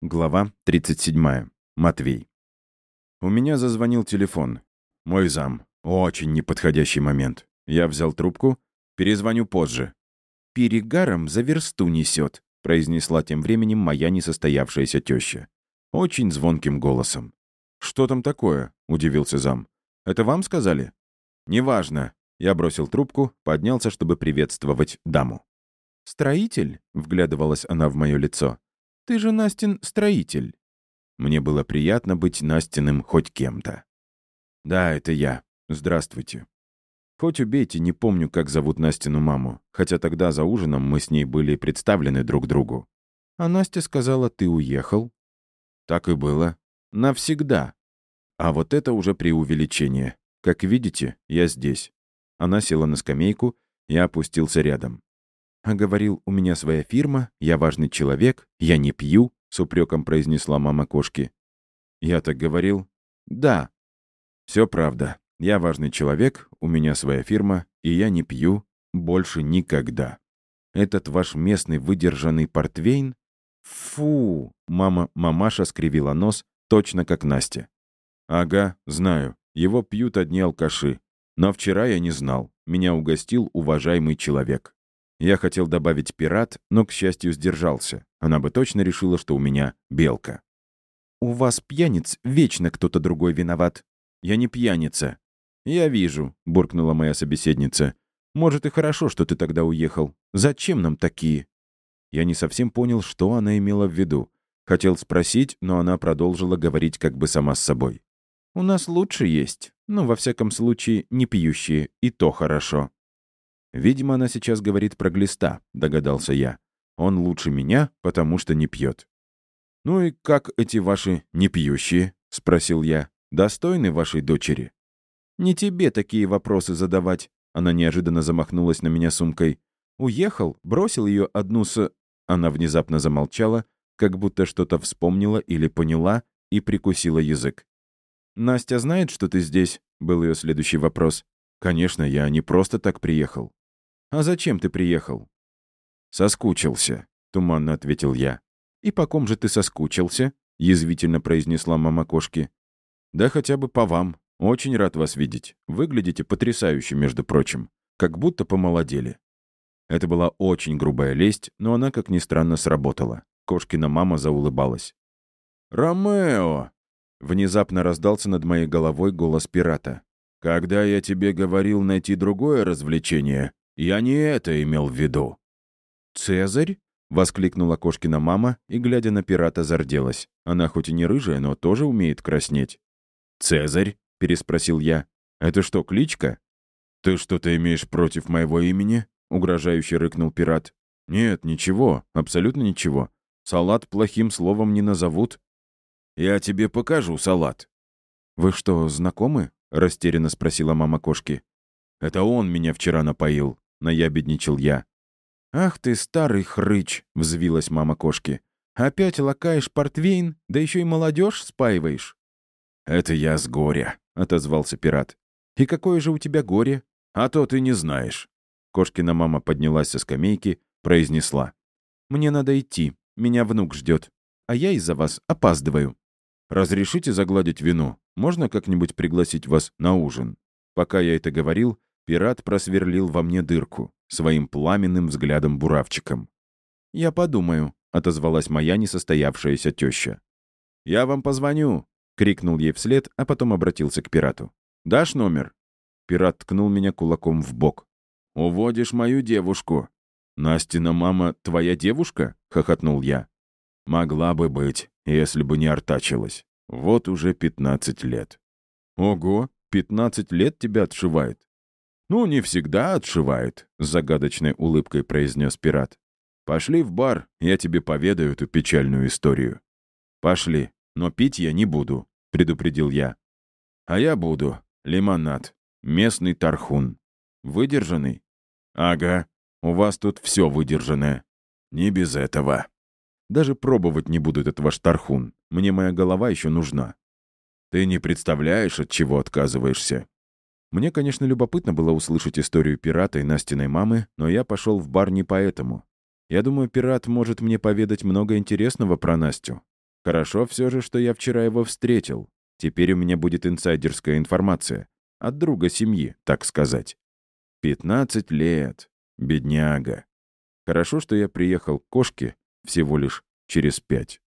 Глава 37. Матвей. У меня зазвонил телефон. Мой зам. Очень неподходящий момент. Я взял трубку. Перезвоню позже. «Перегаром за версту несет», — произнесла тем временем моя несостоявшаяся теща. Очень звонким голосом. «Что там такое?» — удивился зам. «Это вам сказали?» «Неважно». Я бросил трубку, поднялся, чтобы приветствовать даму. «Строитель?» — вглядывалась она в мое лицо. Ты же, Настин, строитель». Мне было приятно быть Настиным хоть кем-то. «Да, это я. Здравствуйте». Хоть убейте, не помню, как зовут Настину маму, хотя тогда за ужином мы с ней были представлены друг другу. А Настя сказала, ты уехал. Так и было. Навсегда. А вот это уже преувеличение. Как видите, я здесь. Она села на скамейку, я опустился рядом а говорил, у меня своя фирма, я важный человек, я не пью», — с упреком произнесла мама кошки. «Я так говорил?» «Да». Все правда. Я важный человек, у меня своя фирма, и я не пью больше никогда. Этот ваш местный выдержанный портвейн? Фу! Мама, мамаша скривила нос, точно как Настя. Ага, знаю. Его пьют одни алкаши. Но вчера я не знал. Меня угостил уважаемый человек. Я хотел добавить пират, но, к счастью, сдержался. Она бы точно решила, что у меня белка. «У вас, пьяниц, вечно кто-то другой виноват. Я не пьяница». «Я вижу», — буркнула моя собеседница. «Может, и хорошо, что ты тогда уехал. Зачем нам такие?» Я не совсем понял, что она имела в виду. Хотел спросить, но она продолжила говорить как бы сама с собой. «У нас лучше есть. но во всяком случае, не пьющие, и то хорошо». Видимо, она сейчас говорит про глиста, догадался я. Он лучше меня, потому что не пьет. «Ну и как эти ваши непьющие?» — спросил я. «Достойны вашей дочери?» «Не тебе такие вопросы задавать». Она неожиданно замахнулась на меня сумкой. «Уехал, бросил ее одну с...» Она внезапно замолчала, как будто что-то вспомнила или поняла, и прикусила язык. «Настя знает, что ты здесь?» — был ее следующий вопрос. «Конечно, я не просто так приехал. «А зачем ты приехал?» «Соскучился», — туманно ответил я. «И по ком же ты соскучился?» — язвительно произнесла мама кошки. «Да хотя бы по вам. Очень рад вас видеть. Выглядите потрясающе, между прочим. Как будто помолодели». Это была очень грубая лесть, но она, как ни странно, сработала. Кошкина мама заулыбалась. «Ромео!» Внезапно раздался над моей головой голос пирата. «Когда я тебе говорил найти другое развлечение, я не это имел в виду». «Цезарь?» — воскликнула Кошкина мама и, глядя на пирата, зарделась. Она хоть и не рыжая, но тоже умеет краснеть. «Цезарь?» — переспросил я. «Это что, кличка?» «Ты что-то имеешь против моего имени?» — угрожающе рыкнул пират. «Нет, ничего, абсолютно ничего. Салат плохим словом не назовут». «Я тебе покажу салат». «Вы что, знакомы?» — растерянно спросила мама кошки. «Это он меня вчера напоил. — наябедничал я. «Ах ты, старый хрыч!» — взвилась мама кошки. «Опять лакаешь портвейн, да еще и молодежь спаиваешь». «Это я с горя», — отозвался пират. «И какое же у тебя горе? А то ты не знаешь». Кошкина мама поднялась со скамейки, произнесла. «Мне надо идти, меня внук ждет, а я из-за вас опаздываю. Разрешите загладить вину? Можно как-нибудь пригласить вас на ужин?» Пока я это говорил, Пират просверлил во мне дырку своим пламенным взглядом-буравчиком. «Я подумаю», — отозвалась моя несостоявшаяся теща. «Я вам позвоню», — крикнул ей вслед, а потом обратился к пирату. «Дашь номер?» Пират ткнул меня кулаком в бок. «Уводишь мою девушку». «Настина мама твоя девушка?» — хохотнул я. «Могла бы быть, если бы не артачилась. Вот уже пятнадцать лет». «Ого, пятнадцать лет тебя отшивает. «Ну, не всегда отшивает», — с загадочной улыбкой произнес пират. «Пошли в бар, я тебе поведаю эту печальную историю». «Пошли, но пить я не буду», — предупредил я. «А я буду. Лимонад. Местный тархун. Выдержанный?» «Ага. У вас тут все выдержанное. Не без этого. Даже пробовать не буду этот ваш тархун. Мне моя голова еще нужна. Ты не представляешь, от чего отказываешься. Мне, конечно, любопытно было услышать историю пирата и Настиной мамы, но я пошел в бар не поэтому. Я думаю, пират может мне поведать много интересного про Настю. Хорошо все же, что я вчера его встретил. Теперь у меня будет инсайдерская информация. От друга семьи, так сказать. 15 лет. Бедняга. Хорошо, что я приехал к кошке всего лишь через пять.